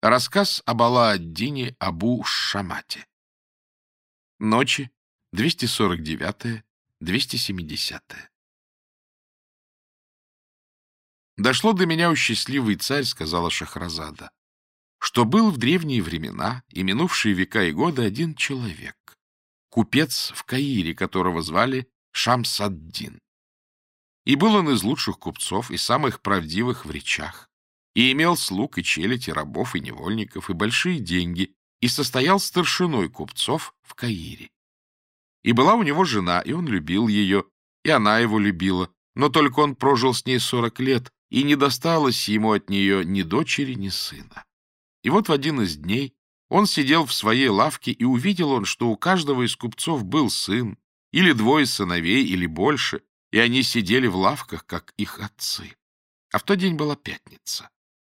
Рассказ об алла дине Абу-Шамате. Ночи 249-270. «Дошло до меня, у счастливый царь, — сказала Шахразада, — что был в древние времена и минувшие века и годы один человек, купец в Каире, которого звали Шамсаддин. И был он из лучших купцов и самых правдивых в речах, и имел слуг и челядь, и рабов, и невольников, и большие деньги, и состоял старшиной купцов в Каире. И была у него жена, и он любил ее, и она его любила, но только он прожил с ней сорок лет, и не досталось ему от нее ни дочери, ни сына. И вот в один из дней он сидел в своей лавке, и увидел он, что у каждого из купцов был сын, или двое сыновей, или больше, и они сидели в лавках, как их отцы. А в тот день была пятница.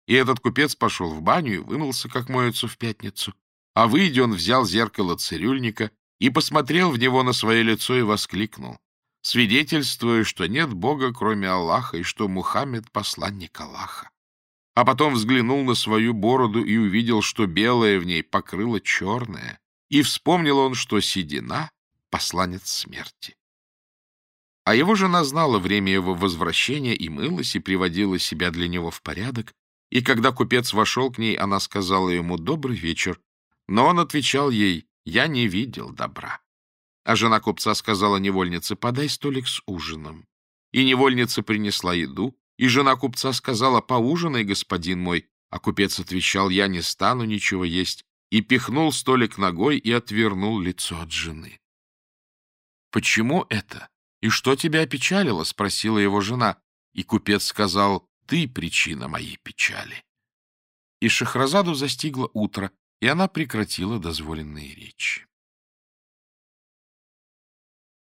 И этот купец пошел в баню и вымылся, как моются в пятницу. А выйдя, он взял зеркало цирюльника и посмотрел в него на свое лицо и воскликнул, свидетельствуя, что нет Бога, кроме Аллаха, и что Мухаммед — посланник Аллаха. А потом взглянул на свою бороду и увидел, что белое в ней покрыло черное, и вспомнил он, что седина — посланец смерти. А его жена знала время его возвращения и мылась, и приводила себя для него в порядок, и когда купец вошел к ней, она сказала ему «добрый вечер», но он отвечал ей «я не видел добра». А жена купца сказала невольнице «подай столик с ужином». И невольница принесла еду, и жена купца сказала «поужинай, господин мой», а купец отвечал «я не стану ничего есть», и пихнул столик ногой и отвернул лицо от жены. «Почему это? И что тебя опечалило?» — спросила его жена. И купец сказал ты причина моей печали. И Шахразаду застигло утро, и она прекратила дозволенные речи.